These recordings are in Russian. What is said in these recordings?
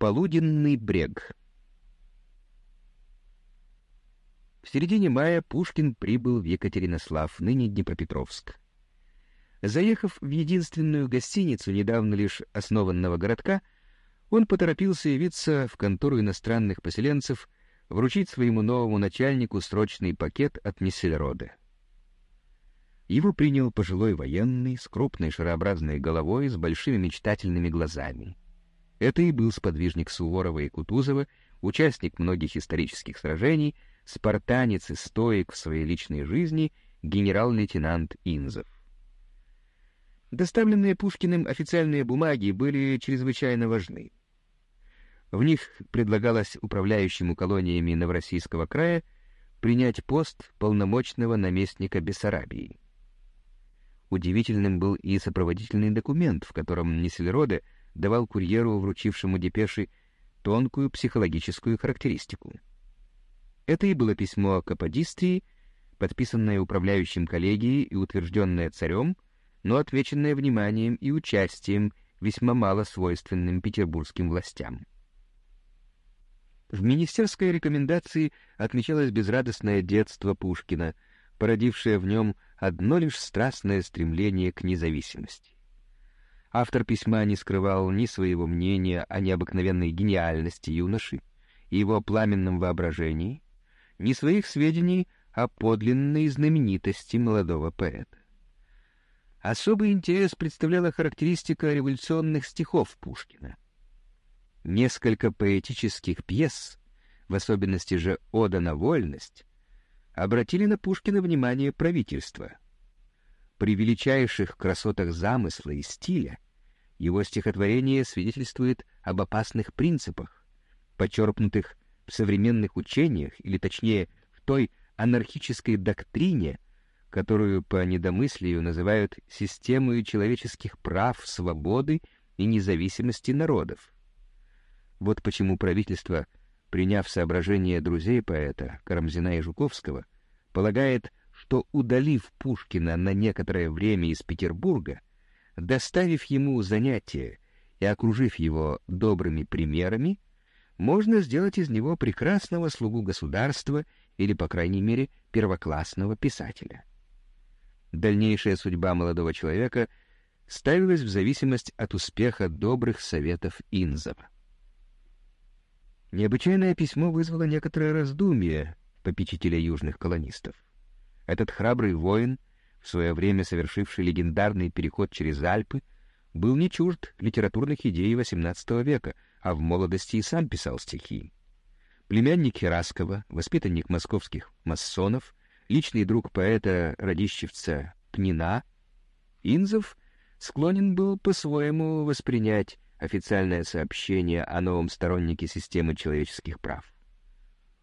Полуденный брег В середине мая Пушкин прибыл в Екатеринослав, ныне Днепропетровск. Заехав в единственную гостиницу недавно лишь основанного городка, он поторопился явиться в контору иностранных поселенцев, вручить своему новому начальнику срочный пакет от Нессельроде. Его принял пожилой военный с крупной шарообразной головой с большими мечтательными глазами. Это и был сподвижник Суворова и Кутузова, участник многих исторических сражений, спартанец и стоик в своей личной жизни генерал-лейтенант Инзов. Доставленные Пушкиным официальные бумаги были чрезвычайно важны. В них предлагалось управляющему колониями Новороссийского края принять пост полномочного наместника Бессарабии. Удивительным был и сопроводительный документ, в котором Несельроде давал курьеру, вручившему депеши, тонкую психологическую характеристику. Это и было письмо о Каподистрии, подписанное управляющим коллегией и утвержденное царем, но отвеченное вниманием и участием, весьма мало свойственным петербургским властям. В министерской рекомендации отмечалось безрадостное детство Пушкина, породившее в нем одно лишь страстное стремление к независимости. Автор письма не скрывал ни своего мнения о необыкновенной гениальности юноши и его пламенном воображении, ни своих сведений о подлинной знаменитости молодого поэта. Особый интерес представляла характеристика революционных стихов Пушкина. Несколько поэтических пьес, в особенности же «Ода на вольность», обратили на Пушкина внимание правительства. При величайших красотах замысла и стиля его стихотворение свидетельствует об опасных принципах, почерпнутых в современных учениях, или точнее в той анархической доктрине, которую по недомыслию называют системой человеческих прав, свободы и независимости народов. Вот почему правительство — приняв соображения друзей поэта Карамзина и Жуковского, полагает, что, удалив Пушкина на некоторое время из Петербурга, доставив ему занятия и окружив его добрыми примерами, можно сделать из него прекрасного слугу государства или, по крайней мере, первоклассного писателя. Дальнейшая судьба молодого человека ставилась в зависимость от успеха добрых советов Инзова. Необычайное письмо вызвало некоторое раздумье попечителя южных колонистов. Этот храбрый воин, в свое время совершивший легендарный переход через Альпы, был не чужд литературных идей XVIII века, а в молодости и сам писал стихи. Племянник Хераскова, воспитанник московских масонов, личный друг поэта-радищевца Пнина, Инзов склонен был по-своему воспринять официальное сообщение о новом стороннике системы человеческих прав.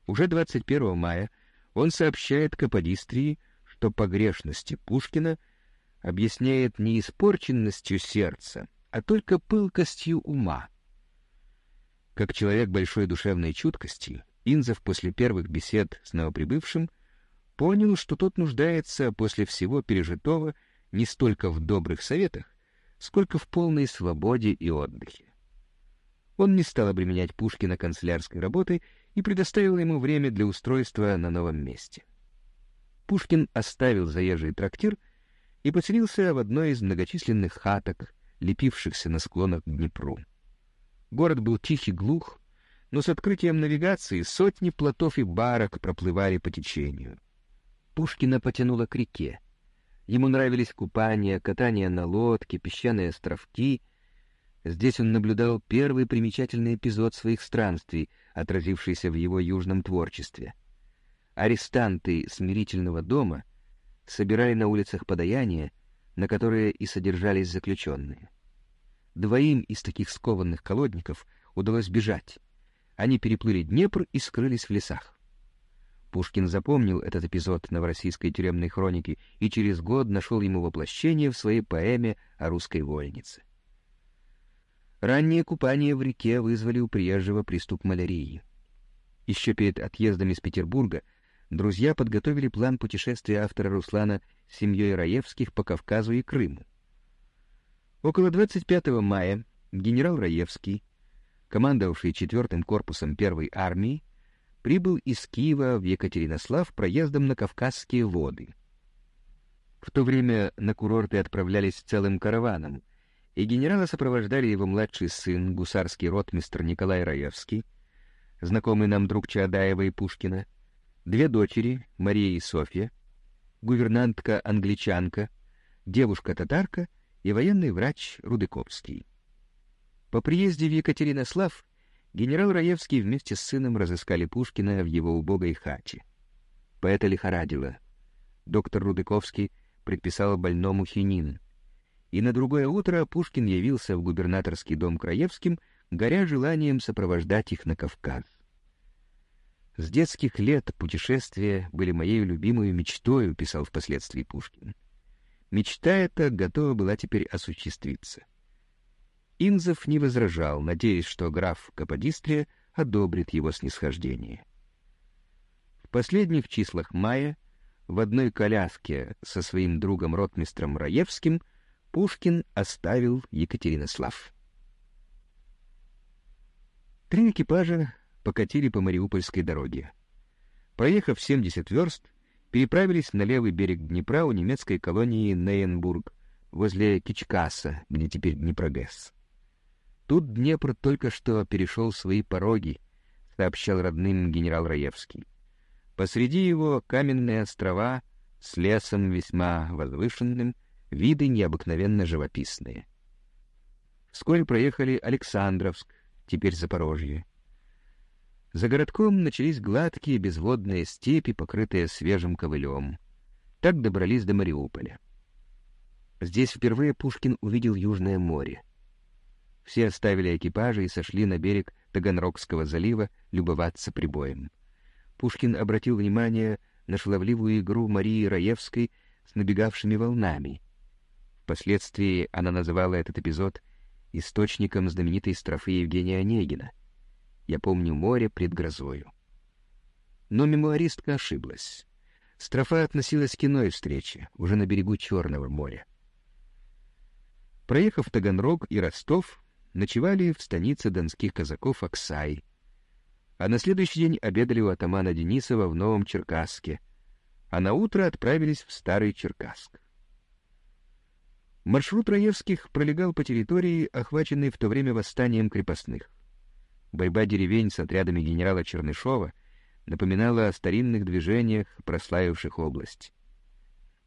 Уже 21 мая он сообщает Каподистрии, что погрешности Пушкина объясняет не испорченностью сердца, а только пылкостью ума. Как человек большой душевной чуткости, Инзов после первых бесед с новоприбывшим понял, что тот нуждается после всего пережитого не столько в добрых советах, сколько в полной свободе и отдыхе. Он не стал обременять Пушкина канцелярской работой и предоставил ему время для устройства на новом месте. Пушкин оставил заезжий трактир и поселился в одной из многочисленных хаток, лепившихся на склонах к Днепру. Город был тихий, глух, но с открытием навигации сотни плотов и барок проплывали по течению. Пушкина потянуло к реке. Ему нравились купания, катание на лодке, песчаные островки. Здесь он наблюдал первый примечательный эпизод своих странствий, отразившийся в его южном творчестве. Арестанты смирительного дома собирали на улицах подаяния, на которые и содержались заключенные. Двоим из таких скованных колодников удалось бежать. Они переплыли Днепр и скрылись в лесах. Пушкин запомнил этот эпизод новороссийской тюремной хроники и через год нашел ему воплощение в своей поэме о русской вольнице. Ранние купания в реке вызвали у приезжего приступ малярии. Еще перед отъездом из Петербурга друзья подготовили план путешествия автора Руслана с семьей Раевских по Кавказу и Крыму. Около 25 мая генерал Раевский командовавший четвертым корпусом первой армии, прибыл из Киева в Екатеринослав проездом на Кавказские воды. В то время на курорты отправлялись целым караваном, и генерала сопровождали его младший сын, гусарский ротмистр Николай Раевский, знакомый нам друг Чаадаева и Пушкина, две дочери, Мария и Софья, гувернантка-англичанка, девушка-татарка и военный врач Рудыковский. По приезде в Екатеринослав генерал Раевский вместе с сыном разыскали Пушкина в его убогой хате. Поэта лихорадило. Доктор Рудыковский предписал больному хинин. И на другое утро Пушкин явился в губернаторский дом Краевским, горя желанием сопровождать их на Кавказ. «С детских лет путешествия были моей любимой мечтой», — писал впоследствии Пушкин. Мечта эта готова была теперь осуществиться. Инзов не возражал, надеясь, что граф Каподистрия одобрит его снисхождение. В последних числах мая в одной коляске со своим другом-ротмистром Раевским Пушкин оставил Екатеринослав. Три экипажа покатили по Мариупольской дороге. Проехав 70 верст, переправились на левый берег Днепра у немецкой колонии Нейенбург, возле Кичкаса, где теперь Днепрогэс. Тут Днепр только что перешел свои пороги, сообщал родным генерал Раевский. Посреди его каменные острова с лесом весьма возвышенным, виды необыкновенно живописные. Вскоре проехали Александровск, теперь Запорожье. За городком начались гладкие безводные степи, покрытые свежим ковылем. Так добрались до Мариуполя. Здесь впервые Пушкин увидел Южное море. Все оставили экипажи и сошли на берег Таганрогского залива любоваться прибоем. Пушкин обратил внимание на шаловливую игру Марии Раевской с набегавшими волнами. Впоследствии она называла этот эпизод источником знаменитой строфы Евгения Онегина «Я помню море пред грозою». Но мемуаристка ошиблась. Строфа относилась к иной встрече, уже на берегу Черного моря. Проехав Таганрог и Ростов, ночевали в станице донских казаков Оксай, а на следующий день обедали у атамана Денисова в Новом Черкасске, а на утро отправились в Старый Черкасск. Маршрут Раевских пролегал по территории, охваченной в то время восстанием крепостных. Борьба деревень с отрядами генерала Чернышова напоминала о старинных движениях, прославивших область.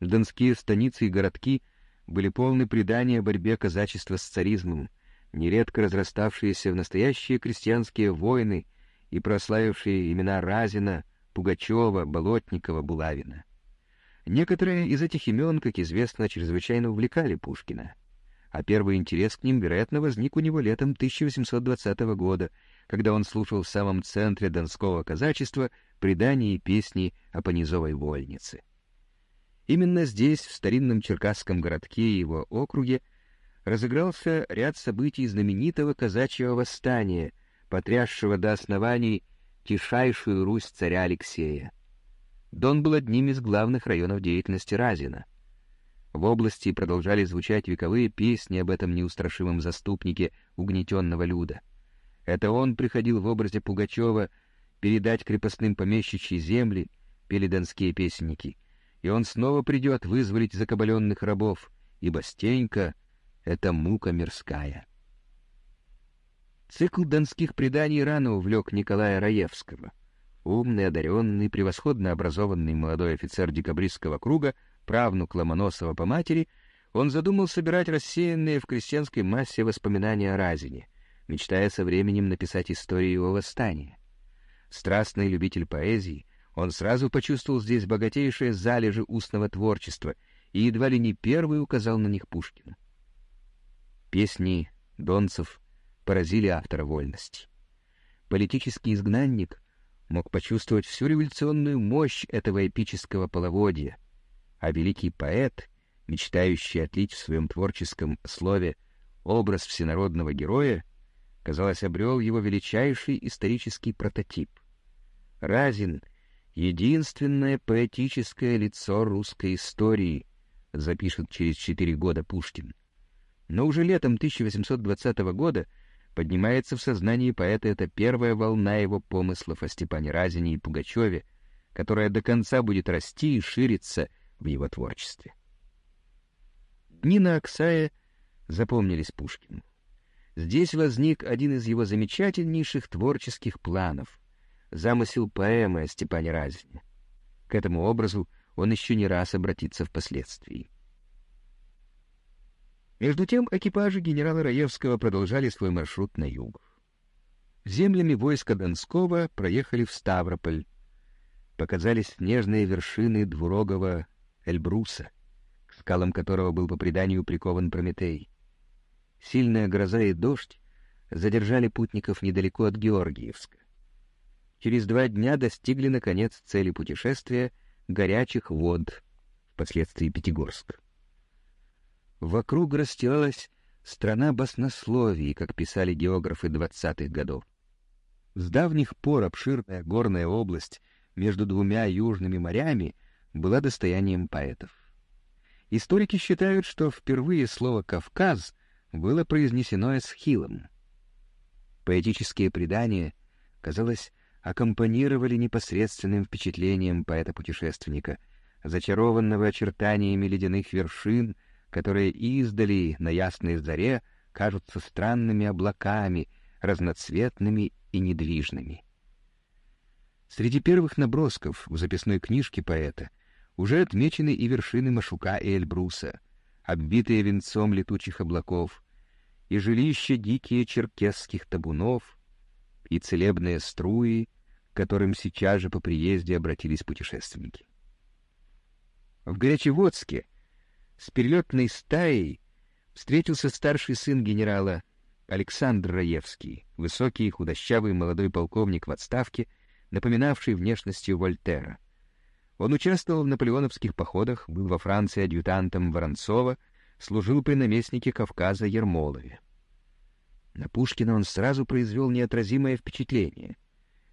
Донские станицы и городки были полны предания борьбе казачества с царизмом, нередко разраставшиеся в настоящие крестьянские войны и прославившие имена Разина, Пугачева, Болотникова, Булавина. Некоторые из этих имен, как известно, чрезвычайно увлекали Пушкина, а первый интерес к ним, вероятно, возник у него летом 1820 года, когда он слушал в самом центре донского казачества предания и песни о Понизовой вольнице. Именно здесь, в старинном черкасском городке и его округе, разыгрался ряд событий знаменитого казачьего восстания, потрясшего до оснований тишайшую Русь царя Алексея. Дон был одним из главных районов деятельности Разина. В области продолжали звучать вековые песни об этом неустрашимом заступнике угнетенного люда. Это он приходил в образе Пугачева передать крепостным помещичьи земли, пели донские песенники, и он снова придет вызволить закабаленных рабов, ибо Стенька — это мука мирская. Цикл донских преданий рано увлек Николая Раевского. Умный, одаренный, превосходно образованный молодой офицер декабристского круга, правнук Ломоносова по матери, он задумал собирать рассеянные в крестьянской массе воспоминания о Разине, мечтая со временем написать историю его восстания. Страстный любитель поэзии, он сразу почувствовал здесь богатейшие залежи устного творчества и едва ли не первый указал на них Пушкину. Песни Донцев поразили автора вольности. Политический изгнанник мог почувствовать всю революционную мощь этого эпического половодья, а великий поэт, мечтающий отлить в своем творческом слове образ всенародного героя, казалось, обрел его величайший исторический прототип. Разин — единственное поэтическое лицо русской истории, запишет через четыре года Пушкин. Но уже летом 1820 года поднимается в сознании поэта эта первая волна его помыслов о Степане Разине и Пугачеве, которая до конца будет расти и шириться в его творчестве. Дни на Оксае запомнились Пушкину. Здесь возник один из его замечательнейших творческих планов — замысел поэмы о Степане Разине. К этому образу он еще не раз обратится впоследствии. Между тем экипажи генерала Раевского продолжали свой маршрут на юг. Землями войска Донского проехали в Ставрополь. Показались снежные вершины двурогого Эльбруса, к скалам которого был по преданию прикован Прометей. Сильная гроза и дождь задержали путников недалеко от Георгиевска. Через два дня достигли, наконец, цели путешествия — горячих вод, впоследствии Пятигорск. Вокруг расстилалась страна баснословий, как писали географы двадцатых годов. С давних пор обширная горная область между двумя южными морями была достоянием поэтов. Историки считают, что впервые слово «Кавказ» было произнесено эсхилом. Поэтические предания, казалось, аккомпанировали непосредственным впечатлением поэта-путешественника, зачарованного очертаниями ледяных вершин — которые издали на ясной заре кажутся странными облаками, разноцветными и недвижными. Среди первых набросков в записной книжке поэта уже отмечены и вершины Машука и Эльбруса, оббитые венцом летучих облаков, и жилища дикие черкесских табунов, и целебные струи, к которым сейчас же по приезде обратились путешественники. В Горячеводске с перелетной стаей встретился старший сын генерала Александр Раевский, высокий худощавый молодой полковник в отставке, напоминавший внешностью Вольтера. Он участвовал в наполеоновских походах, был во Франции адъютантом Воронцова, служил при наместнике Кавказа Ермолове. На Пушкина он сразу произвел неотразимое впечатление.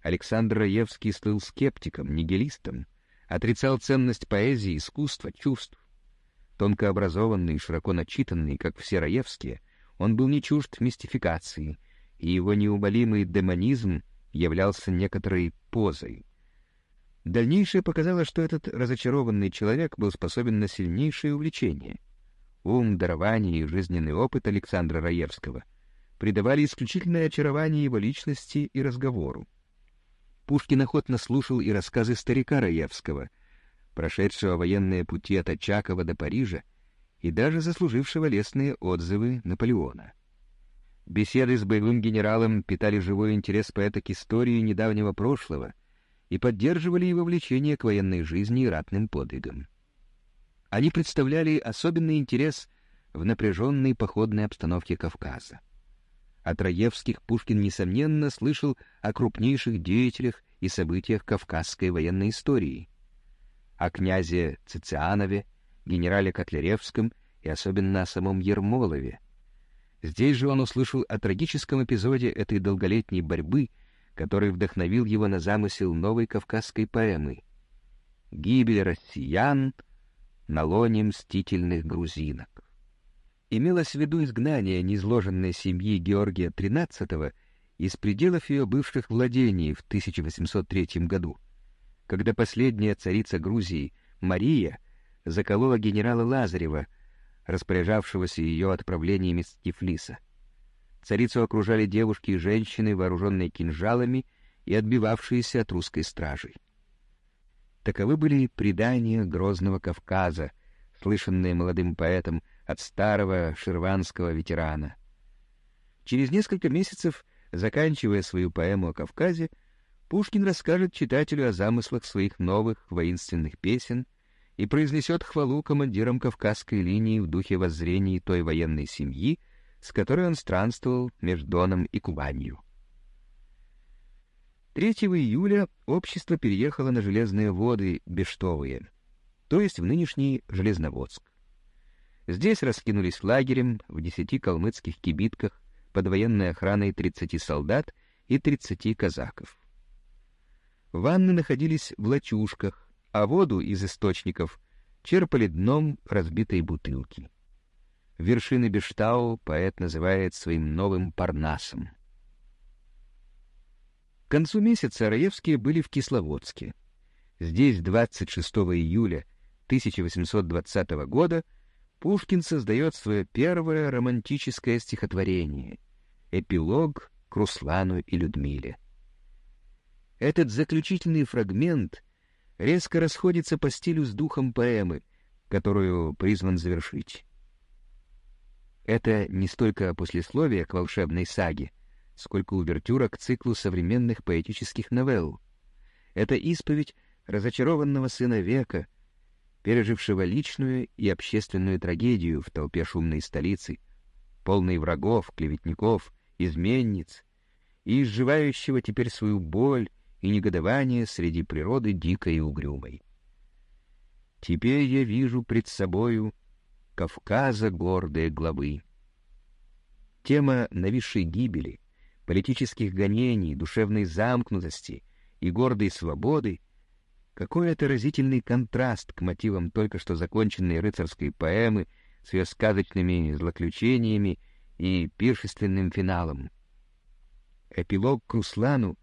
Александр Раевский стал скептиком, нигилистом, отрицал ценность поэзии, искусства, чувств. Тонко образованный и широко начитанный, как все Раевские, он был не чужд мистификации, и его неумолимый демонизм являлся некоторой позой. Дальнейшее показало, что этот разочарованный человек был способен на сильнейшее увлечение. Ум, дарование и жизненный опыт Александра Раевского придавали исключительное очарование его личности и разговору. Пушкин охотно слушал и рассказы старика Раевского, прошедшего военные пути от Очакова до Парижа и даже заслужившего лестные отзывы Наполеона. Беседы с боевым генералом питали живой интерес поэта к истории недавнего прошлого и поддерживали его влечение к военной жизни и ратным подвигам. Они представляли особенный интерес в напряженной походной обстановке Кавказа. От Раевских Пушкин, несомненно, слышал о крупнейших деятелях и событиях кавказской военной истории — о князе Цицианове, генерале Котляревском и особенно о самом Ермолове. Здесь же он услышал о трагическом эпизоде этой долголетней борьбы, который вдохновил его на замысел новой кавказской поэмы «Гибель россиян на лоне мстительных грузинок». Имелось в виду изгнание незложенной семьи Георгия XIII из пределов ее бывших владений в 1803 году — когда последняя царица Грузии, Мария, заколола генерала Лазарева, распоряжавшегося ее отправлениями с Тифлиса. Царицу окружали девушки и женщины, вооруженные кинжалами и отбивавшиеся от русской стражи. Таковы были предания Грозного Кавказа, слышанные молодым поэтом от старого ширванского ветерана. Через несколько месяцев, заканчивая свою поэму о Кавказе, Пушкин расскажет читателю о замыслах своих новых воинственных песен и произнесет хвалу командирам Кавказской линии в духе воззрений той военной семьи, с которой он странствовал между Доном и Кубанью. 3 июля общество переехало на железные воды Бештовые, то есть в нынешний Железноводск. Здесь раскинулись лагерем в десяти калмыцких кибитках под военной охраной 30 солдат и 30 казаков. Ванны находились в лачушках, а воду из источников черпали дном разбитой бутылки. Вершины Бештау поэт называет своим новым Парнасом — К концу месяца Раевские были в Кисловодске. Здесь 26 июля 1820 года Пушкин создает свое первое романтическое стихотворение «Эпилог к Руслану и Людмиле». Этот заключительный фрагмент резко расходится по стилю с духом поэмы, которую призван завершить. Это не столько послесловие к волшебной саге, сколько увертюра к циклу современных поэтических новелл. Это исповедь разочарованного сына века, пережившего личную и общественную трагедию в толпе шумной столицы, полной врагов, клеветников, изменниц, и изживающего теперь свою боль и негодование среди природы дикой и угрюмой. Теперь я вижу пред собою Кавказа гордые главы. Тема нависшей гибели, политических гонений, душевной замкнутости и гордой свободы какой это разительный контраст к мотивам только что законченной рыцарской поэмы с ее сказочными злоключениями и пиршественным финалом. Эпилог к Руслану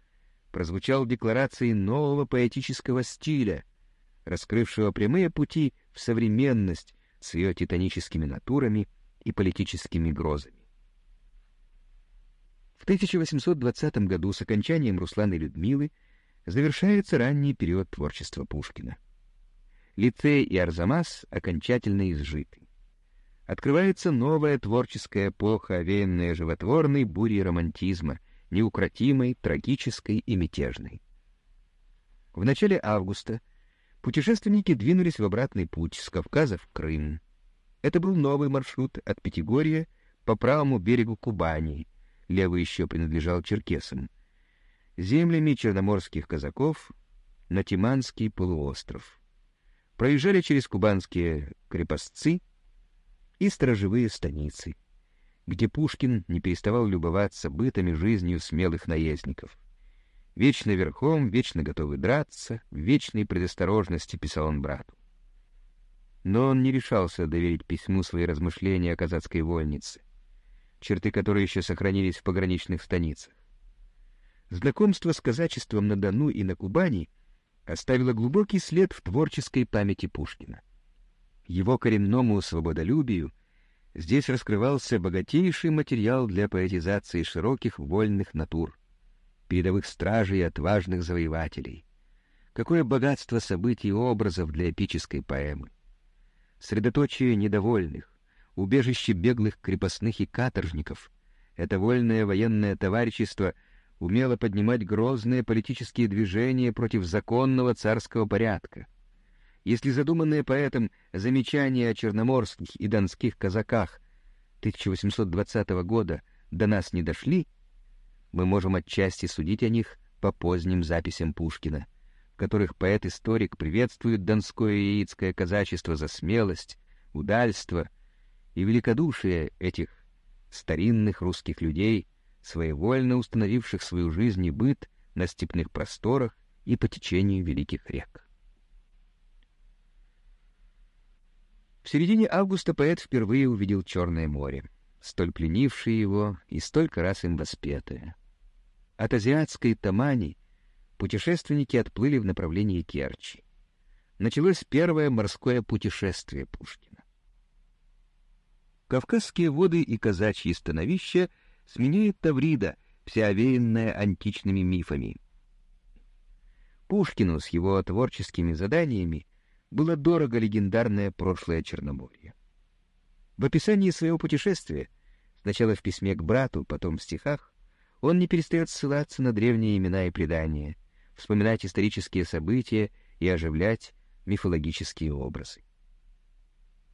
прозвучал декларацией нового поэтического стиля, раскрывшего прямые пути в современность с ее титаническими натурами и политическими грозами. В 1820 году с окончанием Руслана и Людмилы завершается ранний период творчества Пушкина. Лицей и Арзамас окончательно изжиты. Открывается новая творческая эпоха, овеянная животворной бурей романтизма, неукротимой, трагической и мятежной. В начале августа путешественники двинулись в обратный путь с Кавказа в Крым. Это был новый маршрут от Пятигорья по правому берегу Кубани, левый еще принадлежал черкесам, землями черноморских казаков на Тиманский полуостров. Проезжали через кубанские крепостцы и сторожевые станицы, где Пушкин не переставал любоваться бытами жизнью смелых наездников. Вечно верхом, вечно готовый драться, в вечной предосторожности писал он брату. Но он не решался доверить письму свои размышления о казацкой вольнице, черты которой еще сохранились в пограничных станицах. Знакомство с казачеством на Дону и на Кубани оставило глубокий след в творческой памяти Пушкина. Его коренному свободолюбию здесь раскрывался богатейший материал для поэтизации широких вольных натур, передовых стражей и отважных завоевателей. Какое богатство событий и образов для эпической поэмы! Средоточие недовольных, убежище беглых крепостных и каторжников — это вольное военное товарищество — умело поднимать грозные политические движения против законного царского порядка. Если задуманные поэтом замечания о черноморских и донских казаках 1820 года до нас не дошли, мы можем отчасти судить о них по поздним записям Пушкина, в которых поэт-историк приветствует донское и яицкое казачество за смелость, удальство и великодушие этих старинных русских людей — своевольно установивших свою жизнь и быт на степных просторах и по течению великих рек. В середине августа поэт впервые увидел Черное море, столь пленившее его и столько раз им воспетое. От азиатской Тамани путешественники отплыли в направлении Керчи. Началось первое морское путешествие Пушкина. Кавказские воды и казачьи становища — сменяет Таврида, вся овеянная античными мифами. Пушкину с его творческими заданиями было дорого легендарное прошлое Черноморья. В описании своего путешествия, сначала в письме к брату, потом в стихах, он не перестает ссылаться на древние имена и предания, вспоминать исторические события и оживлять мифологические образы.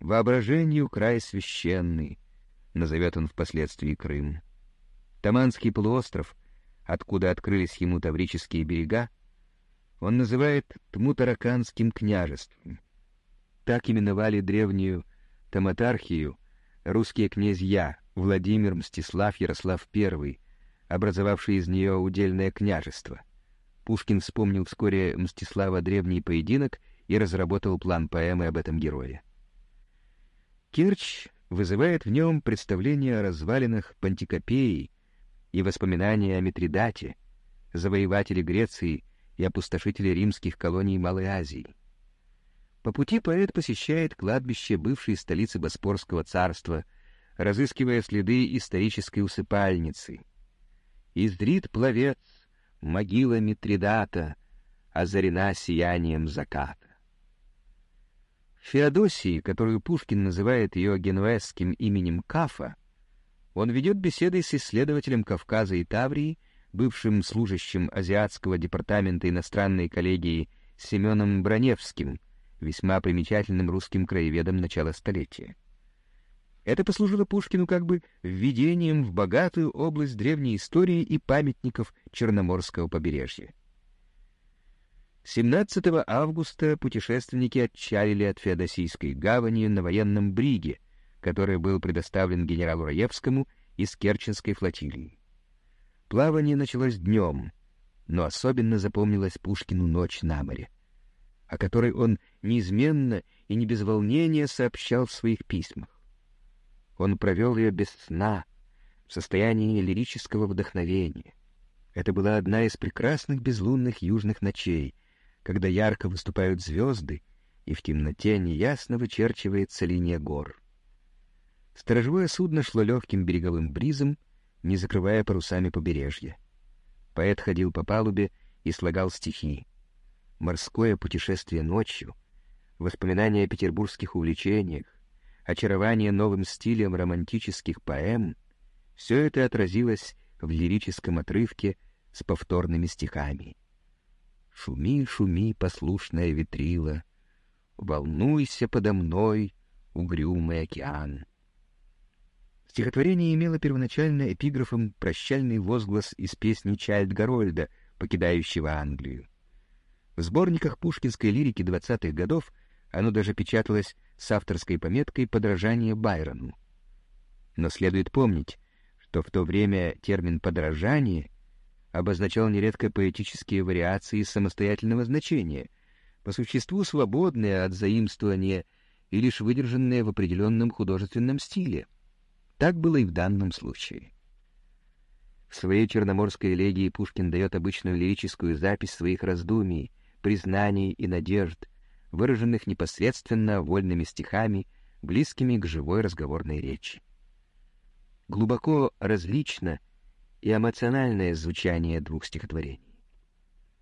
«Воображению край священный», — назовет он впоследствии Крым. Таманский полуостров, откуда открылись ему таврические берега, он называет Тмутараканским княжеством. Так именовали древнюю Таматархию русские князья Владимир, Мстислав, Ярослав I, образовавшие из нее удельное княжество. Пушкин вспомнил вскоре Мстислава древний поединок и разработал план поэмы об этом герое. Керчь вызывает в нем представление о развалинах Пантикопеи и воспоминания о Митридате, завоеватели Греции и опустошители римских колоний Малой Азии. По пути поэт посещает кладбище бывшей столицы Боспорского царства, разыскивая следы исторической усыпальницы. Издрит пловец, могила Митридата, озарена сиянием заката. В Феодосии, которую Пушкин называет ее генуэзским именем Кафа, он ведет беседы с исследователем Кавказа и Таврии, бывшим служащим Азиатского департамента иностранной коллегии Семеном Броневским, весьма примечательным русским краеведом начала столетия. Это послужило Пушкину как бы введением в богатую область древней истории и памятников Черноморского побережья. 17 августа путешественники отчалили от Феодосийской гавани на военном бриге, который был предоставлен генералу Раевскому из Керченской флотилии. Плавание началось днем, но особенно запомнилась Пушкину ночь на море, о которой он неизменно и не без волнения сообщал в своих письмах. Он провел ее без сна, в состоянии лирического вдохновения. Это была одна из прекрасных безлунных южных ночей, когда ярко выступают звезды, и в темноте неясно вычерчивается линия гор. Сторожевое судно шло легким береговым бризом, не закрывая парусами побережья. Поэт ходил по палубе и слагал стихи. Морское путешествие ночью, воспоминания о петербургских увлечениях, очарование новым стилем романтических поэм — все это отразилось в лирическом отрывке с повторными стихами. «Шуми, шуми, послушная ветрила, волнуйся подо мной, угрюмый океан». Стихотворение имело первоначально эпиграфом прощальный возглас из песни Чайльд Гарольда, покидающего Англию. В сборниках пушкинской лирики 20-х годов оно даже печаталось с авторской пометкой «Подражание Байрону». Но следует помнить, что в то время термин «подражание» обозначал нередко поэтические вариации самостоятельного значения, по существу свободные от заимствования и лишь выдержанные в определенном художественном стиле. Так было и в данном случае. В своей черноморской элегии Пушкин дает обычную лирическую запись своих раздумий, признаний и надежд, выраженных непосредственно вольными стихами, близкими к живой разговорной речи. Глубоко различно и эмоциональное звучание двух стихотворений.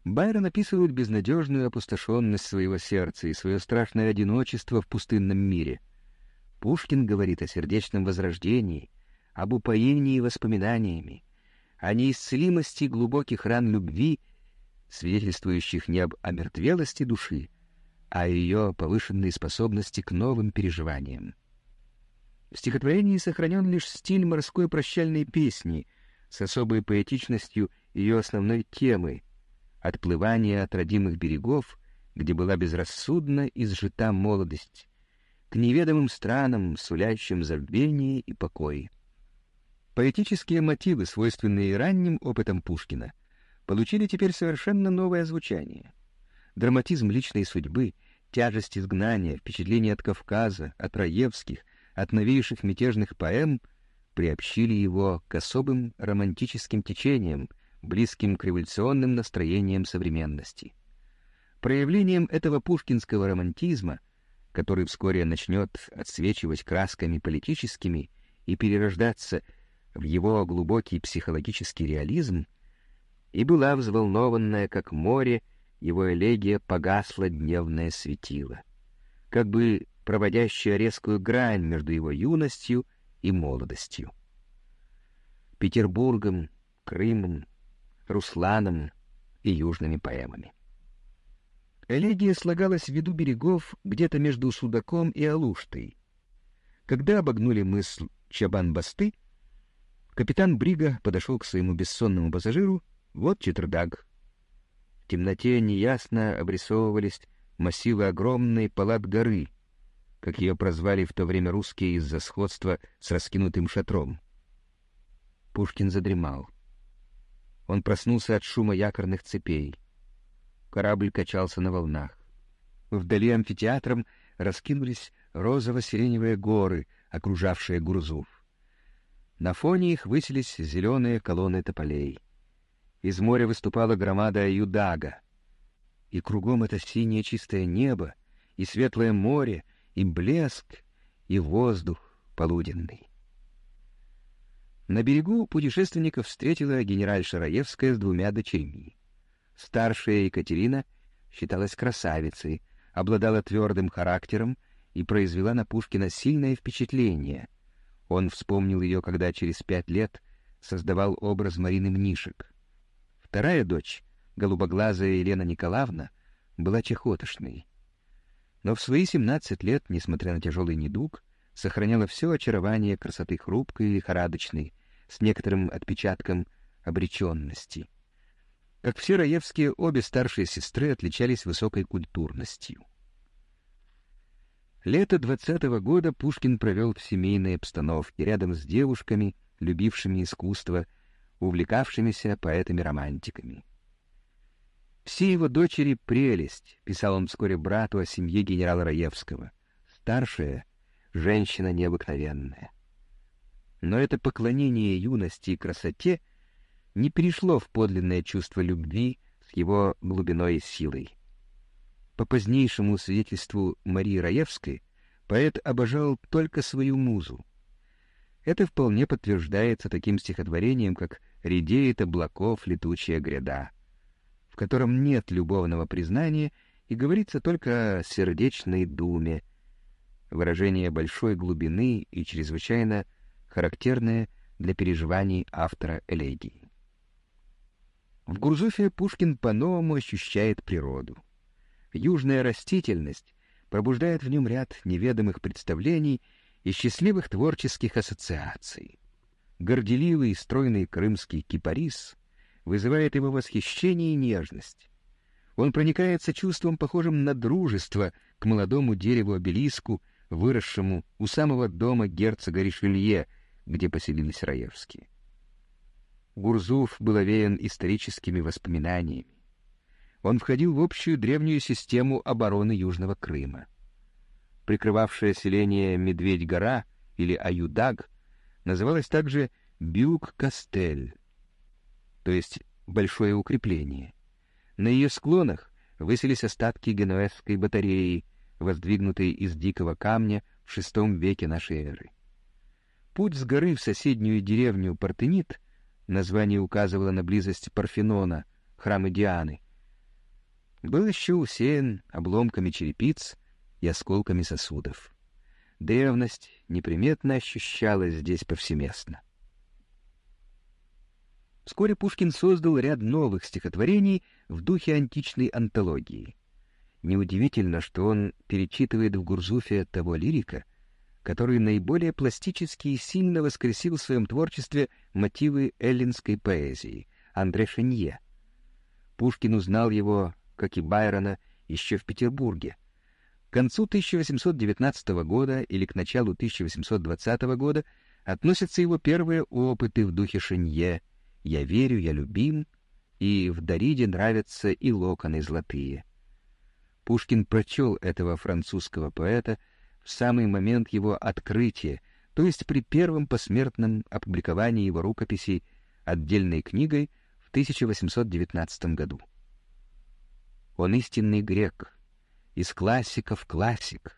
Байрон описывает безнадежную опустошенность своего сердца и свое страшное одиночество в пустынном мире — Пушкин говорит о сердечном возрождении, об упоении воспоминаниями, о неисцелимости глубоких ран любви, свидетельствующих не об омертвелости души, а о ее повышенной способности к новым переживаниям. В стихотворении сохранен лишь стиль морской прощальной песни с особой поэтичностью ее основной темы — отплывание от родимых берегов, где была безрассудна изжита молодость, к неведомым странам, сулящим забвение и покой. Поэтические мотивы, свойственные ранним опытам Пушкина, получили теперь совершенно новое звучание. Драматизм личной судьбы, тяжесть изгнания, впечатление от Кавказа, от Раевских, от новейших мятежных поэм приобщили его к особым романтическим течениям, близким к революционным настроениям современности. Проявлением этого пушкинского романтизма — который вскоре начнет отсвечивать красками политическими и перерождаться в его глубокий психологический реализм, и была взволнованная, как море, его элегия погасла дневное светило, как бы проводящая резкую грань между его юностью и молодостью. Петербургом, Крымом, Русланом и южными поэмами. Элегия слагалась в виду берегов где-то между Судаком и Алуштой. Когда обогнули мыс Чабан-Басты, капитан Брига подошел к своему бессонному пассажиру, вот Четвердаг. В темноте неясно обрисовывались массивы огромной палат горы, как ее прозвали в то время русские из-за сходства с раскинутым шатром. Пушкин задремал. Он проснулся от шума якорных цепей. Корабль качался на волнах. Вдали амфитеатром раскинулись розово-сиреневые горы, окружавшие Гурзуф. На фоне их высились зеленые колонны тополей. Из моря выступала громада Юдага. И кругом это синее чистое небо, и светлое море, и блеск, и воздух полуденный. На берегу путешественников встретила генераль Шараевская с двумя дочерьми. Старшая Екатерина считалась красавицей, обладала твердым характером и произвела на Пушкина сильное впечатление. Он вспомнил ее, когда через пять лет создавал образ Марины Мнишек. Вторая дочь, голубоглазая Елена Николаевна, была чехотошной. Но в свои семнадцать лет, несмотря на тяжелый недуг, сохраняла все очарование красоты хрупкой и лихорадочной, с некоторым отпечатком обреченности. Как все Раевские, обе старшие сестры отличались высокой культурностью. Лето двадцатого года Пушкин провел в семейной обстановке рядом с девушками, любившими искусство, увлекавшимися поэтами-романтиками. «Все его дочери — прелесть», — писал он вскоре брату о семье генерала Раевского. «Старшая — женщина необыкновенная». Но это поклонение юности и красоте не перешло в подлинное чувство любви с его глубиной и силой. По позднейшему свидетельству Марии Раевской, поэт обожал только свою музу. Это вполне подтверждается таким стихотворением, как «Редеет облаков летучая гряда», в котором нет любовного признания и говорится только о сердечной думе, выражение большой глубины и чрезвычайно характерное для переживаний автора элегии. В Гурзуфе Пушкин по-новому ощущает природу. Южная растительность пробуждает в нем ряд неведомых представлений и счастливых творческих ассоциаций. Горделивый и стройный крымский кипарис вызывает его восхищение и нежность. Он проникается чувством, похожим на дружество к молодому дереву-обелиску, выросшему у самого дома герцога Ришелье, где поселились Раевские. Гурзуф был овеян историческими воспоминаниями он входил в общую древнюю систему обороны Южного Крыма. Прикрывавшее селение Медведь-гора или Аюдаг называлось также Бюк-Кастель, то есть Большое укрепление. На ее склонах высились остатки генуэзской батареи, воздвигнутой из дикого камня в VI веке нашей эры. Путь с горы в соседнюю деревню Партенит, название указывало на близость Парфенона, храма Дианы, был еще усеян обломками черепиц и осколками сосудов. Древность неприметно ощущалась здесь повсеместно. Вскоре Пушкин создал ряд новых стихотворений в духе античной антологии. Неудивительно, что он перечитывает в Гурзуфе того лирика, который наиболее пластически и сильно воскресил в своем творчестве мотивы эллинской поэзии, Андре Шенье. Пушкин узнал его как и Байрона, еще в Петербурге. К концу 1819 года или к началу 1820 года относятся его первые опыты в духе Шенье «Я верю, я любим» и «В Дариде нравятся и локоны золотые». Пушкин прочел этого французского поэта в самый момент его открытия, то есть при первом посмертном опубликовании его рукописей отдельной книгой в 1819 году. Он истинный грек, из классиков классик.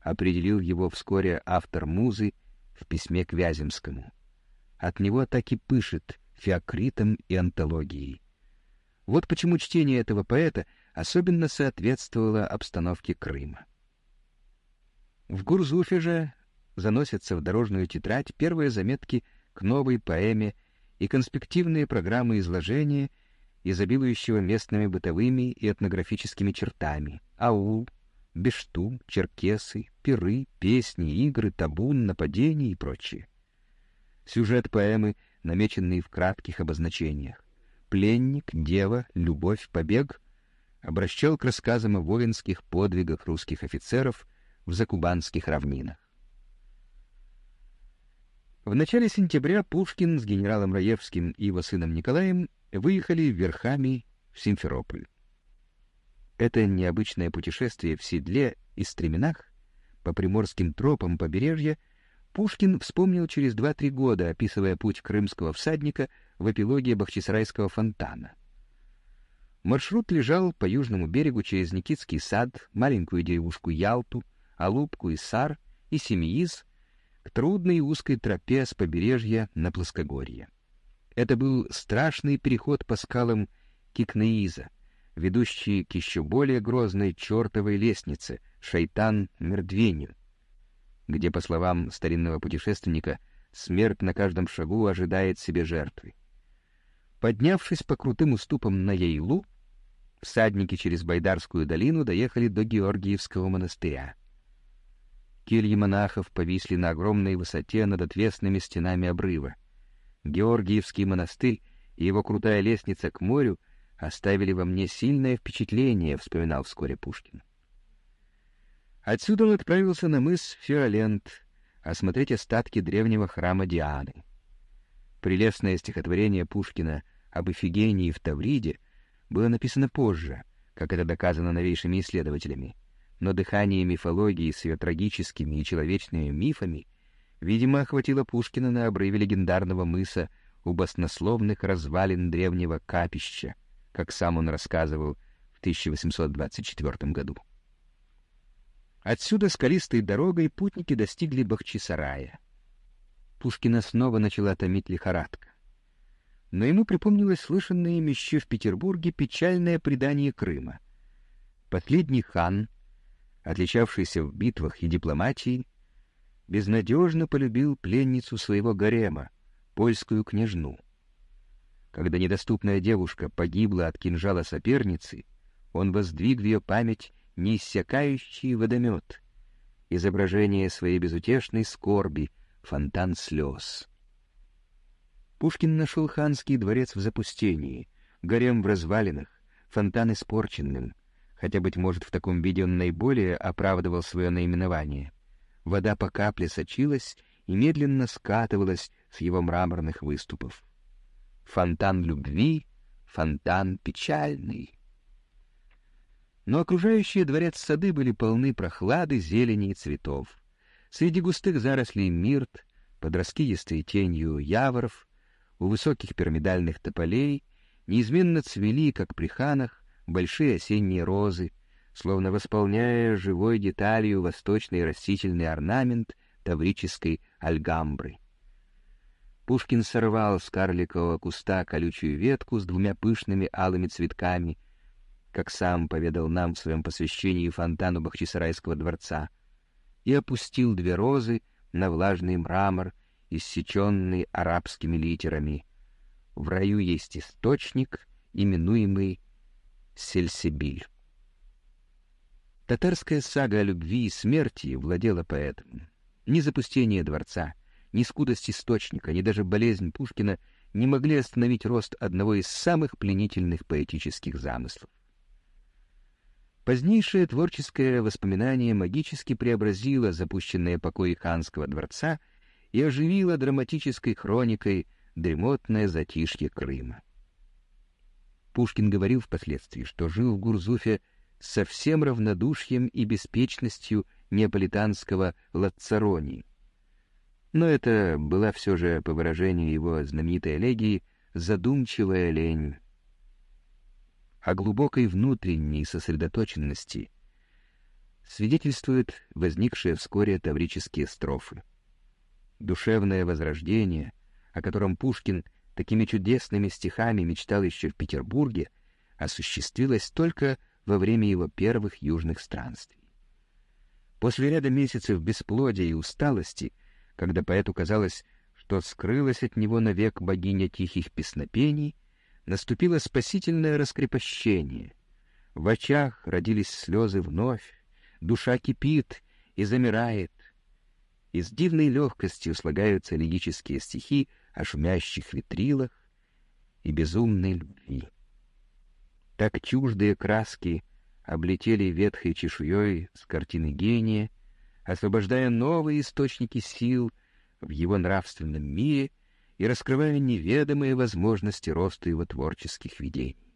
Определил его вскоре автор «Музы» в письме к Вяземскому. От него так и пышет феокритом и антологией. Вот почему чтение этого поэта особенно соответствовало обстановке Крыма. В Гурзуфе же заносятся в дорожную тетрадь первые заметки к новой поэме и конспективные программы изложения — изобилующего местными бытовыми и этнографическими чертами. Аул, бешту, черкесы, пиры, песни, игры, табун, нападения и прочее. Сюжет поэмы, намеченный в кратких обозначениях. Пленник, дева, любовь, побег обращал к рассказам о воинских подвигах русских офицеров в закубанских равнинах. В начале сентября Пушкин с генералом Раевским и его сыном Николаем выехали верхами в Симферополь. Это необычное путешествие в седле и стременах по приморским тропам побережья Пушкин вспомнил через два-три года, описывая путь крымского всадника в эпилоге Бахчисарайского фонтана. Маршрут лежал по южному берегу через Никитский сад, маленькую деревушку Ялту, Алубку, Исар и Семииз к трудной узкой тропе с побережья на плоскогорье. Это был страшный переход по скалам Кикнеиза, ведущий к еще более грозной чертовой лестнице Шайтан-Мердвеню, где, по словам старинного путешественника, смерть на каждом шагу ожидает себе жертвы. Поднявшись по крутым уступам на Яйлу, всадники через Байдарскую долину доехали до Георгиевского монастыря. Кельи монахов повисли на огромной высоте над отвесными стенами обрыва. Георгиевский монастырь и его крутая лестница к морю оставили во мне сильное впечатление, вспоминал вскоре Пушкин. Отсюда он отправился на мыс Фиолент осмотреть остатки древнего храма Дианы. Прелестное стихотворение Пушкина об Эфигении в Тавриде было написано позже, как это доказано новейшими исследователями, но дыхание мифологии с ее трагическими и человечными мифами, видимо, охватило Пушкина на обрыве легендарного мыса у баснословных развалин древнего капища, как сам он рассказывал в 1824 году. Отсюда скалистой дорогой путники достигли Бахчисарая. Пушкина снова начала томить лихорадка. Но ему припомнилось слышанное им еще в Петербурге печальное предание Крыма. Последний хан, отличавшийся в битвах и дипломатии, безнадежно полюбил пленницу своего гарема, польскую княжну. Когда недоступная девушка погибла от кинжала соперницы, он воздвиг в ее память неиссякающий водомет, изображение своей безутешной скорби, фонтан слез. Пушкин нашел ханский дворец в запустении, гарем в развалинах, фонтан испорченным, хотя, быть может, в таком виде он наиболее оправдывал свое наименование. Вода по капле сочилась и медленно скатывалась с его мраморных выступов. Фонтан любви, фонтан печальный. Но окружающие дворец сады были полны прохлады, зелени и цветов. Среди густых зарослей мирт, под раскидистой тенью яворов, у высоких пирамидальных тополей неизменно цвели, как при ханах, большие осенние розы, словно восполняя живой деталью восточный растительный орнамент таврической альгамбры. Пушкин сорвал с карликового куста колючую ветку с двумя пышными алыми цветками — как сам поведал нам в своем посвящении фонтану Бахчисарайского дворца, и опустил две розы на влажный мрамор, иссеченный арабскими литерами. В раю есть источник, именуемый Сельсибиль. Татарская сага о любви и смерти владела поэтом. Ни запустение дворца, ни скудость источника, ни даже болезнь Пушкина не могли остановить рост одного из самых пленительных поэтических замыслов. Позднейшее творческое воспоминание магически преобразило запущенные покои ханского дворца и оживило драматической хроникой дремотное затишье Крыма. Пушкин говорил впоследствии, что жил в Гурзуфе со всем равнодушием и беспечностью неаполитанского лацарони. Но это была все же, по выражению его знаменитой элегии, задумчивая лень, о глубокой внутренней сосредоточенности свидетельствуют возникшие вскоре таврические строфы. Душевное возрождение, о котором Пушкин такими чудесными стихами мечтал еще в Петербурге, осуществилось только во время его первых южных странствий. После ряда месяцев бесплодия и усталости, когда поэту казалось, что скрылась от него навек богиня тихих песнопений, наступило спасительное раскрепощение. В очах родились слезы вновь, душа кипит и замирает. И с дивной легкостью слагаются лирические стихи о шумящих ветрилах и безумной любви. Так чуждые краски облетели ветхой чешуей с картины гения, освобождая новые источники сил в его нравственном мире — и раскрывая неведомые возможности роста его творческих видений.